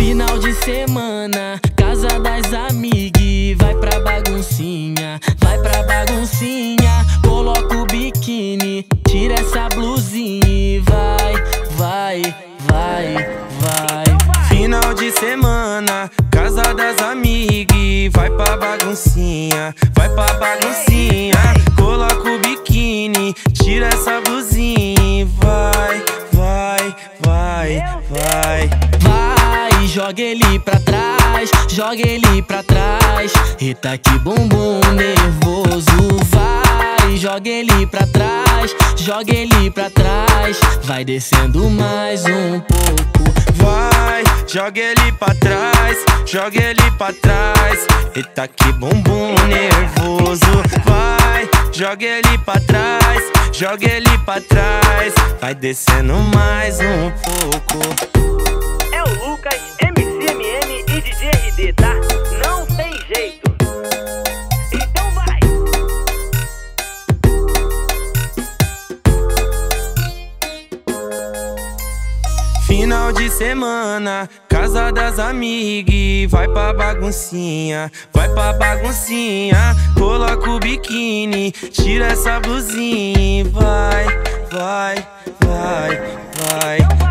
Final de semana, casa das amigas, vai pra baguncinha, vai pra baguncinha. Coloca o biquíni, tira essa blusinha vai, vai, vai, vai. Final de semana, casa das amigas, vai pra baguncinha, vai pra baguncinha. Coloca o biquíni, tira essa blusinha vai, vai, vai, vai. Joga ele pra trás, joga ele pra trás. Eita que bumbum nervoso, vai, joga ele pra trás, joga ele pra trás. Vai descendo mais um pouco. Vai, joga ele pra trás, joga ele pra trás. Eita que bumbum nervoso. Vai, joga ele pra trás, joga ele pra trás. Vai descendo mais um pouco. Jeito. Então vai. Final de semana, casa das amigas, vai pra baguncinha, vai pra baguncinha, coloca o biquíni, tira essa blusinha, vai, vai, vai, vai.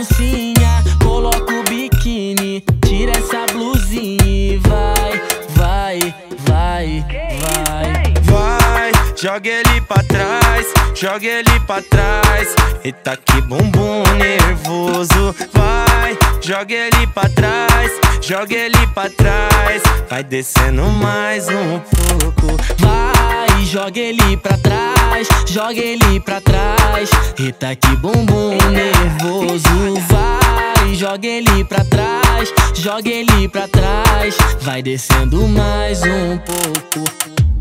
Pra baguncinha. Coloca o biquíni, tira essa blusinha e vai, vai, vai, vai. Vai, joga ele pra trás, joga ele pra trás. Eita que bumbum nervoso. Vai, joga ele pra trás, joga ele pra trás. Vai descendo mais um pouco. Vai, joga ele pra trás, joga ele pra trás. Eita que bumbum nervoso. Vai, joga ele pra trás, joga ele pra trás. Vai descendo mais um pouco.